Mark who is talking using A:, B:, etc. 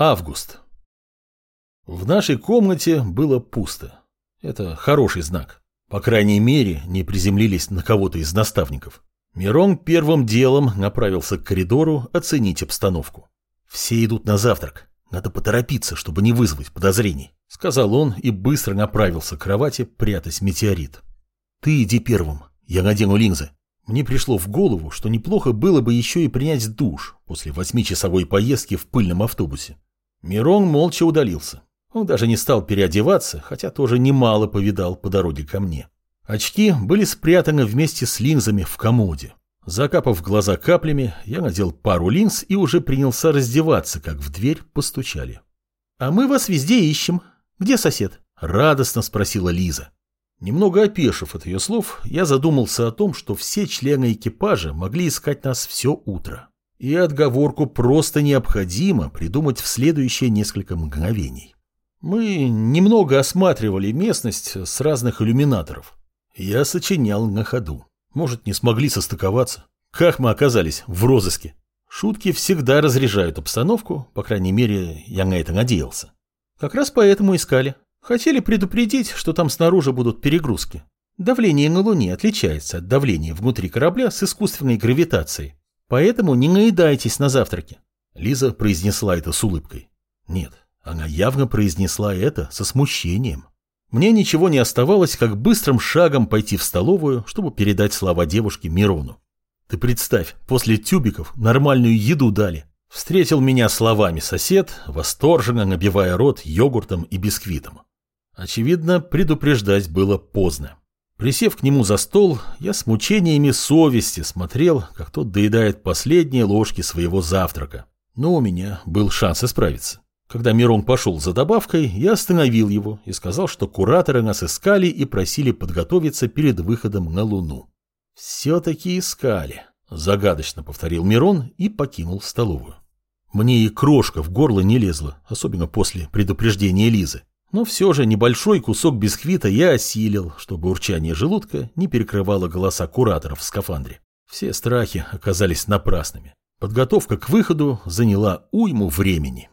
A: Август. В нашей комнате было пусто. Это хороший знак. По крайней мере, не приземлились на кого-то из наставников. Мирон первым делом направился к коридору оценить обстановку. «Все идут на завтрак. Надо поторопиться, чтобы не вызвать подозрений», — сказал он и быстро направился к кровати, прятать метеорит. «Ты иди первым. Я надену линзы». Мне пришло в голову, что неплохо было бы еще и принять душ после восьмичасовой поездки в пыльном автобусе. Мирон молча удалился. Он даже не стал переодеваться, хотя тоже немало повидал по дороге ко мне. Очки были спрятаны вместе с линзами в комоде. Закапав глаза каплями, я надел пару линз и уже принялся раздеваться, как в дверь постучали. «А мы вас везде ищем. Где сосед?» – радостно спросила Лиза. Немного опешив от ее слов, я задумался о том, что все члены экипажа могли искать нас все утро. И отговорку просто необходимо придумать в следующие несколько мгновений. Мы немного осматривали местность с разных иллюминаторов. Я сочинял на ходу. Может, не смогли состыковаться. Как мы оказались в розыске? Шутки всегда разряжают обстановку, по крайней мере, я на это надеялся. Как раз поэтому искали. Хотели предупредить, что там снаружи будут перегрузки. Давление на Луне отличается от давления внутри корабля с искусственной гравитацией. Поэтому не наедайтесь на завтраке. Лиза произнесла это с улыбкой. Нет, она явно произнесла это со смущением. Мне ничего не оставалось, как быстрым шагом пойти в столовую, чтобы передать слова девушке Мирону. Ты представь, после тюбиков нормальную еду дали. Встретил меня словами сосед, восторженно набивая рот йогуртом и бисквитом. Очевидно, предупреждать было поздно. Присев к нему за стол, я с мучениями совести смотрел, как тот доедает последние ложки своего завтрака. Но у меня был шанс исправиться. Когда Мирон пошел за добавкой, я остановил его и сказал, что кураторы нас искали и просили подготовиться перед выходом на Луну. «Все-таки искали», – загадочно повторил Мирон и покинул столовую. Мне и крошка в горло не лезла, особенно после предупреждения Лизы. Но все же небольшой кусок бисквита я осилил, чтобы урчание желудка не перекрывало голоса кураторов в скафандре. Все страхи оказались напрасными. Подготовка к выходу заняла уйму времени.